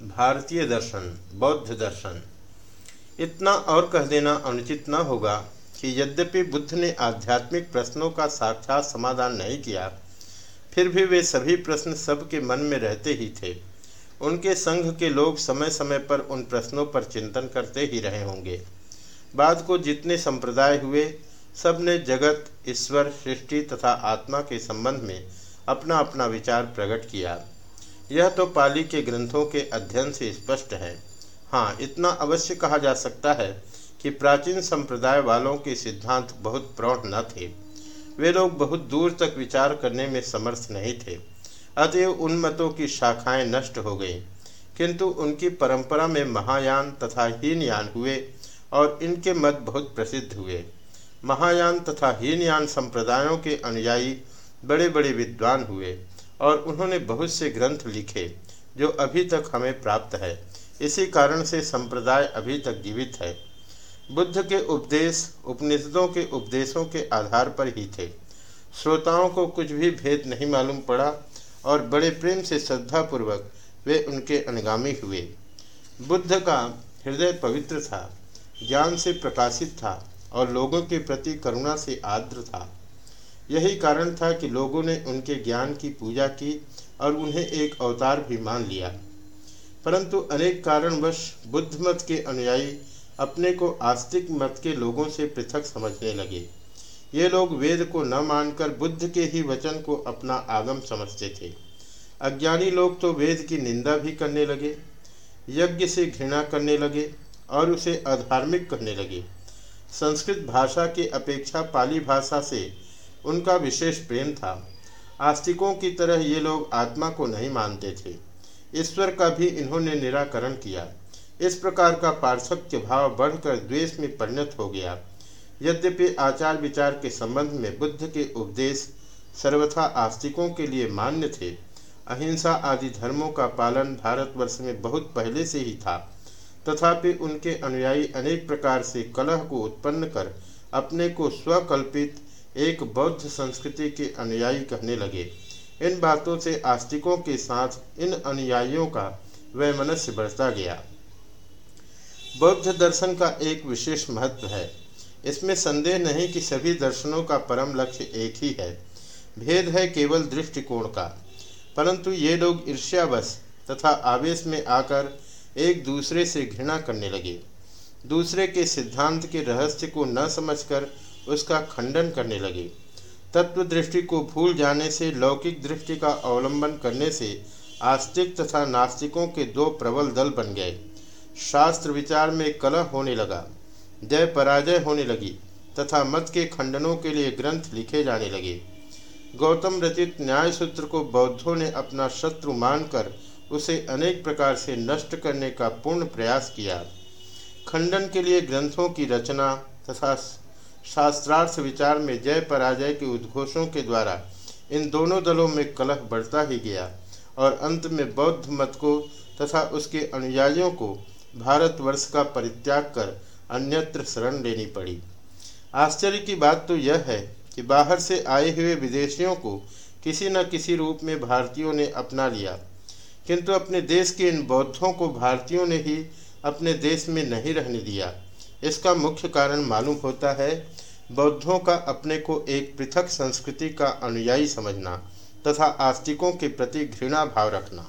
भारतीय दर्शन, बौद्ध दर्शन। इतना और कह देना अनुचित न होगा कि यद्यपि बुद्ध ने आध्यात्मिक प्रश्नों का साक्षात समाधान नहीं किया, फिर भी वे सभी प्रश्न सबके मन में रहते ही थे। उनके संघ के लोग समय समय पर उन प्रश्नों पर चिंतन करते ही रहे होंगे। बाद को जितने संप्रदाय हुए, सबने जगत, ईश्वर, सृष्टि तथा आत्मा के संबंध में अपना अपना विचार प्रकट किया। यह तो पाली के ग्रंथों के अध्ययन से स्पष्ट है। हाँ इतना अवश्य कहा जा सकता है कि प्राचीन संप्रदाय वालों के सिद्धांत बहुत प्रौढ़ न थे। वे लोग बहुत दूर तक विचार करने में समर्थ नहीं थे। अतएव उन मतों की शाखाएँ नष्ट हो गई। किंतु उनकी परंपरा में महायान तथा हीनयान हुए और इनके मत बहुत प्रसिद्ध हुए। महायान तथा हीनयान संप्रदायों के अनुयायी बड़े बड़े विद्वान हुए। और उन्होंने बहुत से ग्रंथ लिखे, जो अभी तक हमें प्राप्त है। इसी कारण से संप्रदाय अभी तक जीवित है। बुद्ध के उपदेश, उपनिषदों के उपदेशों के आधार पर ही थे। श्रोताओं को कुछ भी भेद नहीं मालूम पड़ा, और बड़े प्रेम से श्रद्धापूर्वक वे उनके अनुगामी हुए। बुद्ध का हृदय पवित्र था, ज्ञान से प्रकाशित था, और लोगों के प्रति करुणा से आर्द्र था। यही कारण था कि लोगों ने उनके ज्ञान की पूजा की और उन्हें एक अवतार भी मान लिया। परंतु अनेक कारणवश बुद्ध मत के अनुयायी अपने को आस्तिक मत के लोगों से पृथक समझने लगे। ये लोग वेद को न मानकर बुद्ध के ही वचन को अपना आगम समझते थे। अज्ञानी लोग तो वेद की निंदा भी करने लगे, यज्ञ से घृणा करने लगे और उसे अधार्मिक करने लगे। संस्कृत भाषा की अपेक्षा पाली भाषा से उनका विशेष प्रेम था। आस्तिकों की तरह ये लोग आत्मा को नहीं मानते थे। ईश्वर का भी इन्होंने निराकरण किया। इस प्रकार का पार्श्वत्य भाव बढ़कर द्वेष में परिणत हो गया। यद्यपि आचार विचार के संबंध में बुद्ध के उपदेश सर्वथा आस्तिकों के लिए मान्य थे, अहिंसा आदि धर्मों का पालन भारतवर्ष में बहुत पहले से ही था। तथापि उनके अनुयायी अनेक प्रकार से कलह को उत्पन्न कर अपने को स्वकल्पित एक बौद्ध संस्कृति के अनुयायी कहने लगे। इन बातों से आस्तिकों के साथ इन अनुयायियों का वैमनस्य बढ़ता गया। बौद्ध दर्शन का एक विशेष महत्व है। इसमें संदेह नहीं कि सभी दर्शनों का परम लक्ष्य एक ही है। भेद है केवल दृष्टिकोण का। परंतु ये लोग ईर्ष्यावश तथा आवेश में आकर एक दूसरे से घृणा करने लगे। दूसरे के सिद्धांत के रहस्य को न समझकर उसका खंडन करने लगे। तत्व दृष्टि को भूल जाने से, लौकिक दृष्टि का अवलंबन करने से आस्तिक तथा नास्तिकों के दो प्रबल दल बन गए। शास्त्र विचार में कलह होने लगा, जय पराजय होने लगी तथा मत के खंडनों के लिए ग्रंथ लिखे जाने लगे। गौतम रचित न्याय सूत्र को बौद्धों ने अपना शत्रु मानकर उसे अनेक प्रकार से नष्ट करने का पूर्ण प्रयास किया। खंडन के लिए ग्रंथों की रचना तथा शास्त्रार्थ विचार में जय पराजय के उद्घोषों के द्वारा इन दोनों दलों में कलह बढ़ता ही गया और अंत में बौद्ध मत को तथा उसके अनुयायियों को भारतवर्ष का परित्याग कर अन्यत्र शरण लेनी पड़ी। आश्चर्य की बात तो यह है कि बाहर से आए हुए विदेशियों को किसी न किसी रूप में भारतीयों ने अपना लिया, किंतु अपने देश के इन बौद्धों को भारतीयों ने ही अपने देश में नहीं रहने दिया। इसका मुख्य कारण मालूम होता है बौद्धों का अपने को एक पृथक संस्कृति का अनुयायी समझना तथा आस्तिकों के प्रति घृणा भाव रखना।